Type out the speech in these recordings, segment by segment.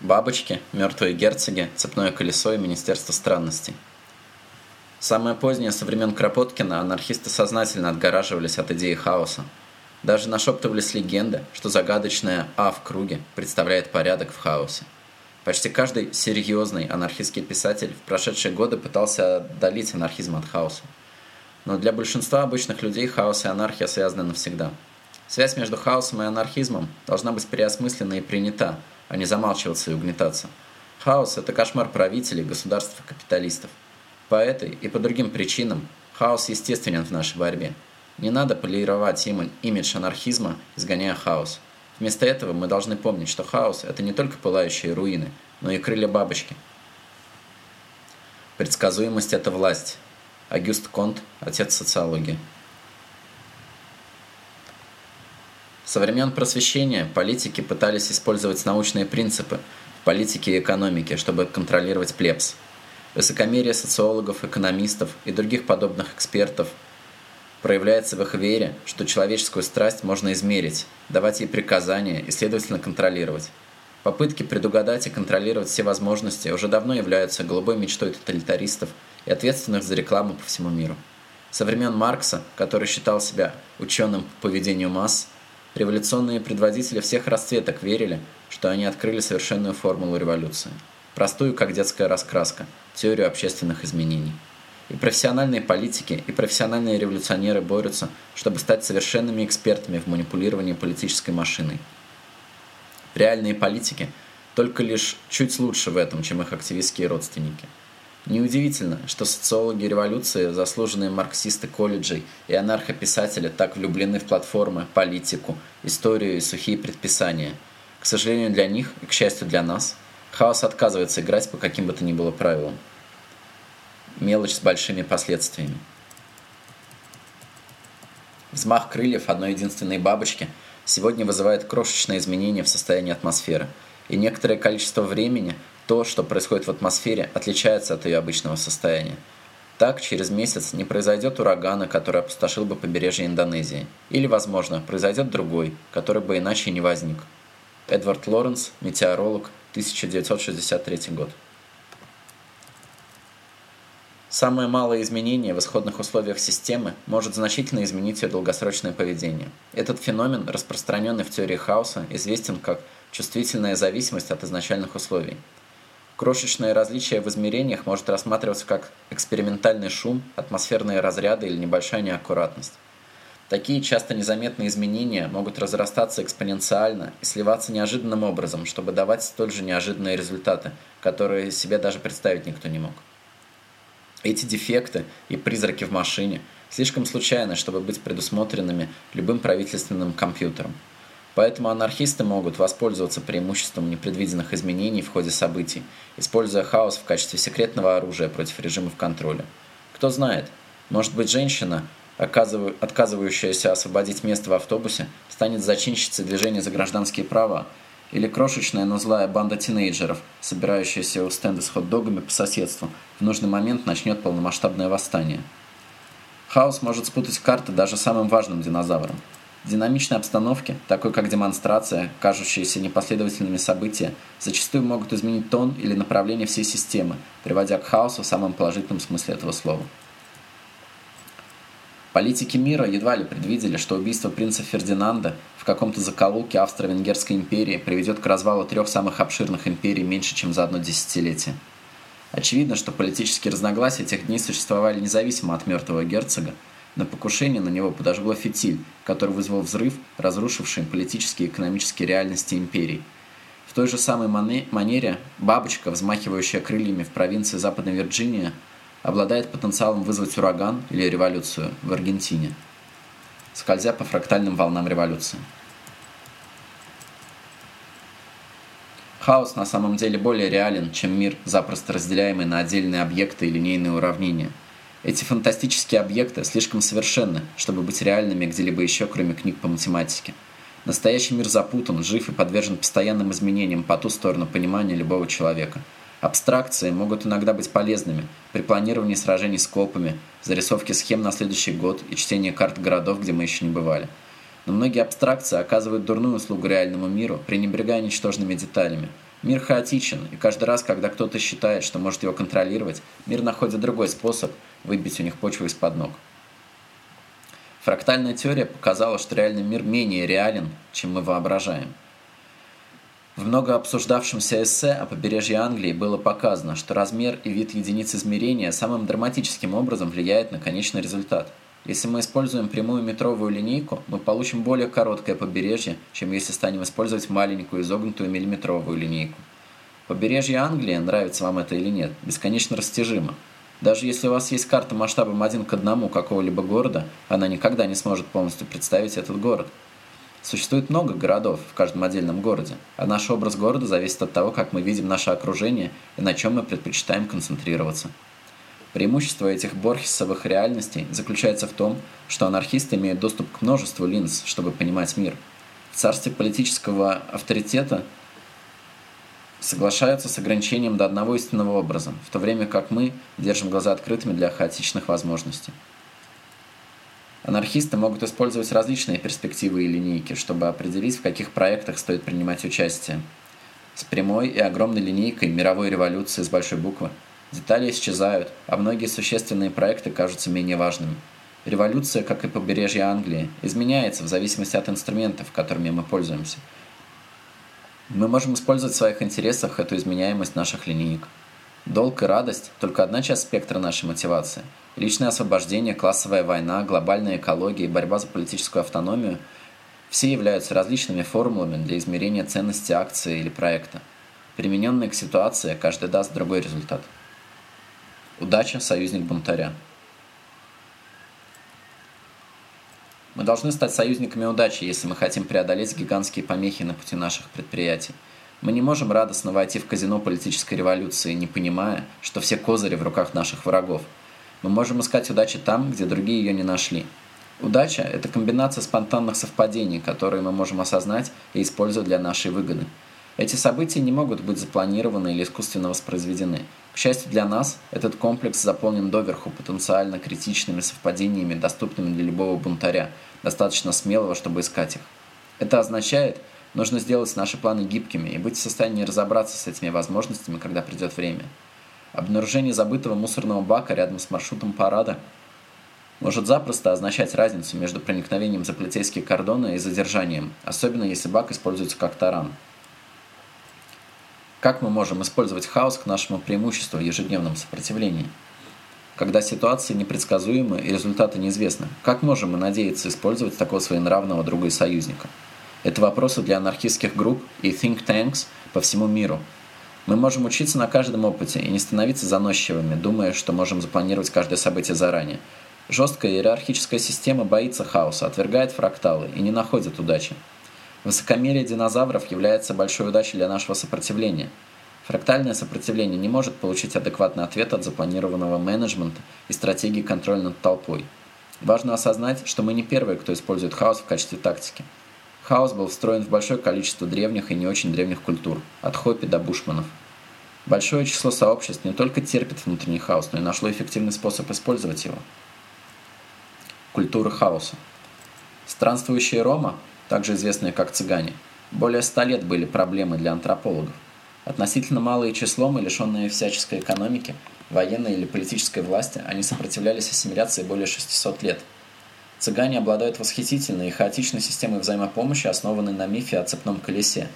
Бабочки, мертвые герцоги, цепное колесо и Министерство странностей. Самое позднее со времен Кропоткина анархисты сознательно отгораживались от идеи хаоса. Даже нашептывались легенды, что загадочное «А» в круге представляет порядок в хаосе. Почти каждый серьезный анархистский писатель в прошедшие годы пытался отдалить анархизм от хаоса. Но для большинства обычных людей хаос и анархия связаны навсегда. Связь между хаосом и анархизмом должна быть переосмыслена и принята, а не замалчиваться и угнетаться. Хаос – это кошмар правителей, государств и капиталистов. По этой и по другим причинам хаос естественен в нашей борьбе. Не надо полировать имидж анархизма, изгоняя хаос. Вместо этого мы должны помнить, что хаос – это не только пылающие руины, но и крылья бабочки. Предсказуемость – это власть. Агюст Конт, отец социологии. Со времен просвещения политики пытались использовать научные принципы в политике и экономике, чтобы контролировать плебс. Высокомерие социологов, экономистов и других подобных экспертов проявляется в их вере, что человеческую страсть можно измерить, давать ей приказания и, следовательно, контролировать. Попытки предугадать и контролировать все возможности уже давно являются голубой мечтой тоталитаристов – и ответственных за рекламу по всему миру. Со времен Маркса, который считал себя ученым по поведению масс, революционные предводители всех расцветок верили, что они открыли совершенную формулу революции. Простую, как детская раскраска, теорию общественных изменений. И профессиональные политики, и профессиональные революционеры борются, чтобы стать совершенными экспертами в манипулировании политической машиной. Реальные политики только лишь чуть лучше в этом, чем их активистские родственники – Неудивительно, что социологи революции, заслуженные марксисты колледжей и анархописатели так влюблены в платформы, политику, историю и сухие предписания. К сожалению для них и к счастью для нас, хаос отказывается играть по каким бы то ни было правилам. Мелочь с большими последствиями. Взмах крыльев одной единственной бабочки сегодня вызывает крошечное изменение в состоянии атмосферы, и некоторое количество времени то, что происходит в атмосфере, отличается от ее обычного состояния. Так, через месяц не произойдет урагана, который опустошил бы побережье Индонезии. Или, возможно, произойдет другой, который бы иначе не возник. Эдвард Лоренс, метеоролог, 1963 год. Самое малое изменение в исходных условиях системы может значительно изменить ее долгосрочное поведение. Этот феномен, распространенный в теории хаоса, известен как чувствительная зависимость от изначальных условий – Крошечное различие в измерениях может рассматриваться как экспериментальный шум, атмосферные разряды или небольшая неаккуратность. Такие часто незаметные изменения могут разрастаться экспоненциально и сливаться неожиданным образом, чтобы давать столь же неожиданные результаты, которые себе даже представить никто не мог. Эти дефекты и призраки в машине слишком случайны, чтобы быть предусмотренными любым правительственным компьютером. Поэтому анархисты могут воспользоваться преимуществом непредвиденных изменений в ходе событий, используя хаос в качестве секретного оружия против режимов контроля. Кто знает, может быть женщина, отказывающаяся освободить место в автобусе, станет зачинщицей движения за гражданские права, или крошечная, но злая банда тинейджеров, собирающаяся у стенда с хот-догами по соседству, в нужный момент начнет полномасштабное восстание. Хаос может спутать карты даже самым важным динозаврам – в динамичной обстановке, такой как демонстрация, кажущиеся непоследовательными события, зачастую могут изменить тон или направление всей системы, приводя к хаосу в самом положительном смысле этого слова. Политики мира едва ли предвидели, что убийство принца Фердинанда в каком-то закоулке Австро-Венгерской империи приведет к развалу трех самых обширных империй меньше, чем за одно десятилетие. Очевидно, что политические разногласия тех дней существовали независимо от мертвого герцога, на покушение на него подожгло фитиль, который вызвал взрыв, разрушивший политические и экономические реальности империи. В той же самой манере бабочка, взмахивающая крыльями в провинции Западной Вирджиния, обладает потенциалом вызвать ураган или революцию в Аргентине, скользя по фрактальным волнам революции. Хаос на самом деле более реален, чем мир, запросто разделяемый на отдельные объекты и линейные уравнения – эти фантастические объекты слишком совершенны, чтобы быть реальными где-либо еще, кроме книг по математике. Настоящий мир запутан, жив и подвержен постоянным изменениям по ту сторону понимания любого человека. Абстракции могут иногда быть полезными при планировании сражений с копами, зарисовке схем на следующий год и чтении карт городов, где мы еще не бывали. Но многие абстракции оказывают дурную услугу реальному миру, пренебрегая ничтожными деталями. Мир хаотичен, и каждый раз, когда кто-то считает, что может его контролировать, мир находит другой способ выбить у них почву из-под ног. Фрактальная теория показала, что реальный мир менее реален, чем мы воображаем. В много обсуждавшемся эссе о побережье Англии было показано, что размер и вид единиц измерения самым драматическим образом влияет на конечный результат. Если мы используем прямую метровую линейку, мы получим более короткое побережье, чем если станем использовать маленькую изогнутую миллиметровую линейку. Побережье Англии, нравится вам это или нет, бесконечно растяжимо. Даже если у вас есть карта масштабом один к одному какого-либо города, она никогда не сможет полностью представить этот город. Существует много городов в каждом отдельном городе, а наш образ города зависит от того, как мы видим наше окружение и на чем мы предпочитаем концентрироваться. Преимущество этих борхесовых реальностей заключается в том, что анархисты имеют доступ к множеству линз, чтобы понимать мир. В царстве политического авторитета соглашаются с ограничением до одного истинного образа, в то время как мы держим глаза открытыми для хаотичных возможностей. Анархисты могут использовать различные перспективы и линейки, чтобы определить, в каких проектах стоит принимать участие. С прямой и огромной линейкой мировой революции с большой буквы детали исчезают, а многие существенные проекты кажутся менее важными. Революция, как и побережье Англии, изменяется в зависимости от инструментов, которыми мы пользуемся – мы можем использовать в своих интересах эту изменяемость наших линеек. Долг и радость – только одна часть спектра нашей мотивации. Личное освобождение, классовая война, глобальная экология и борьба за политическую автономию – все являются различными формулами для измерения ценности акции или проекта. Примененные к ситуации, каждый даст другой результат. Удача – союзник бунтаря. Мы должны стать союзниками удачи, если мы хотим преодолеть гигантские помехи на пути наших предприятий. Мы не можем радостно войти в казино политической революции, не понимая, что все козыри в руках наших врагов. Мы можем искать удачи там, где другие ее не нашли. Удача – это комбинация спонтанных совпадений, которые мы можем осознать и использовать для нашей выгоды. Эти события не могут быть запланированы или искусственно воспроизведены. К счастью для нас, этот комплекс заполнен доверху потенциально критичными совпадениями, доступными для любого бунтаря, достаточно смелого, чтобы искать их. Это означает, нужно сделать наши планы гибкими и быть в состоянии разобраться с этими возможностями, когда придет время. Обнаружение забытого мусорного бака рядом с маршрутом парада может запросто означать разницу между проникновением за полицейские кордоны и задержанием, особенно если бак используется как таран. Как мы можем использовать хаос к нашему преимуществу в ежедневном сопротивлении? Когда ситуации непредсказуемы и результаты неизвестны, как можем мы надеяться использовать такого своенравного друга и союзника? Это вопросы для анархистских групп и think tanks по всему миру. Мы можем учиться на каждом опыте и не становиться заносчивыми, думая, что можем запланировать каждое событие заранее. Жесткая иерархическая система боится хаоса, отвергает фракталы и не находит удачи. Высокомерие динозавров является большой удачей для нашего сопротивления. Фрактальное сопротивление не может получить адекватный ответ от запланированного менеджмента и стратегии контроля над толпой. Важно осознать, что мы не первые, кто использует хаос в качестве тактики. Хаос был встроен в большое количество древних и не очень древних культур, от хоппи до бушманов. Большое число сообществ не только терпит внутренний хаос, но и нашло эффективный способ использовать его. Культура хаоса. Странствующие Рома также известные как цыгане. Более ста лет были проблемы для антропологов. Относительно малое числом и лишенные всяческой экономики, военной или политической власти, они сопротивлялись ассимиляции более 600 лет. Цыгане обладают восхитительной и хаотичной системой взаимопомощи, основанной на мифе о цепном колесе.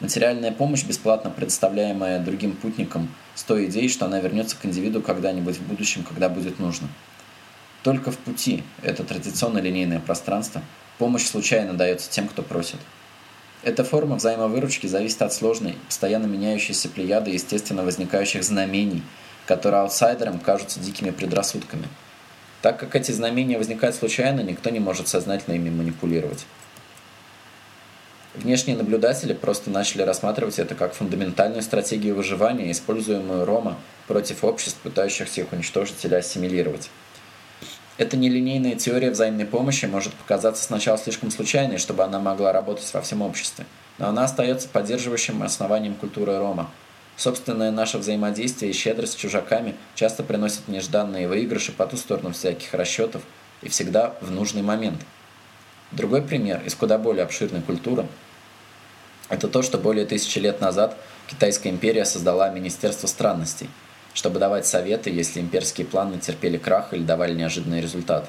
Материальная помощь, бесплатно предоставляемая другим путникам, с той идеей, что она вернется к индивиду когда-нибудь в будущем, когда будет нужно. Только в пути это традиционное линейное пространство – Помощь случайно дается тем, кто просит. Эта форма взаимовыручки зависит от сложной, постоянно меняющейся плеяды естественно возникающих знамений, которые аутсайдерам кажутся дикими предрассудками. Так как эти знамения возникают случайно, никто не может сознательно ими манипулировать. Внешние наблюдатели просто начали рассматривать это как фундаментальную стратегию выживания, используемую Рома против обществ, пытающихся их уничтожить или ассимилировать. Эта нелинейная теория взаимной помощи может показаться сначала слишком случайной, чтобы она могла работать во всем обществе, но она остается поддерживающим основанием культуры Рома. Собственное наше взаимодействие и щедрость с чужаками часто приносят нежданные выигрыши по ту сторону всяких расчетов и всегда в нужный момент. Другой пример из куда более обширной культуры Это то, что более тысячи лет назад Китайская империя создала Министерство странностей, чтобы давать советы, если имперские планы терпели крах или давали неожиданные результаты.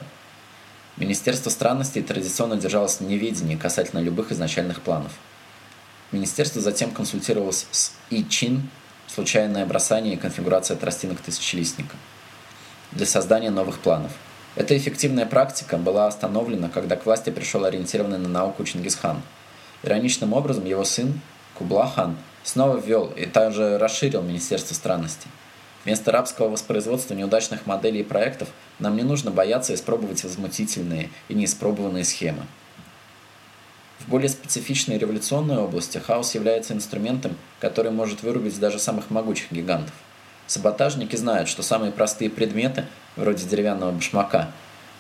Министерство странностей традиционно держалось в неведении касательно любых изначальных планов. Министерство затем консультировалось с И Чин, случайное бросание и конфигурация тростинок тысячелистника, для создания новых планов. Эта эффективная практика была остановлена, когда к власти пришел ориентированный на науку Чингисхан. Ироничным образом его сын Кублахан снова ввел и также расширил Министерство странностей. Вместо рабского воспроизводства неудачных моделей и проектов нам не нужно бояться испробовать возмутительные и неиспробованные схемы. В более специфичной революционной области хаос является инструментом, который может вырубить даже самых могучих гигантов. Саботажники знают, что самые простые предметы, вроде деревянного башмака,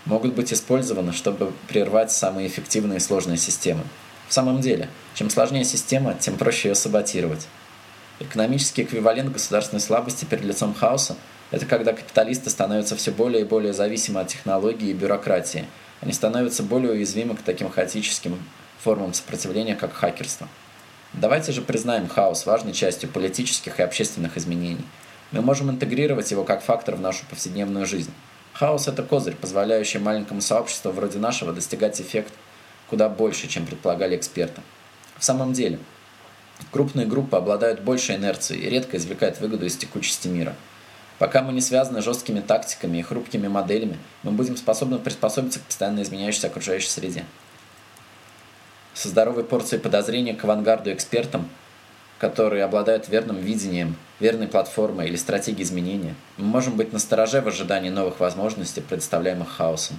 могут быть использованы, чтобы прервать самые эффективные и сложные системы. В самом деле, чем сложнее система, тем проще ее саботировать. Экономический эквивалент государственной слабости перед лицом хаоса – это когда капиталисты становятся все более и более зависимы от технологий и бюрократии. Они становятся более уязвимы к таким хаотическим формам сопротивления, как хакерство. Давайте же признаем хаос важной частью политических и общественных изменений. Мы можем интегрировать его как фактор в нашу повседневную жизнь. Хаос – это козырь, позволяющий маленькому сообществу вроде нашего достигать эффект куда больше, чем предполагали эксперты. В самом деле, крупные группы обладают большей инерцией и редко извлекают выгоду из текучести мира. Пока мы не связаны жесткими тактиками и хрупкими моделями, мы будем способны приспособиться к постоянно изменяющейся окружающей среде со здоровой порцией подозрения к авангарду экспертам, которые обладают верным видением, верной платформой или стратегией изменения, мы можем быть настороже в ожидании новых возможностей, предоставляемых хаосом.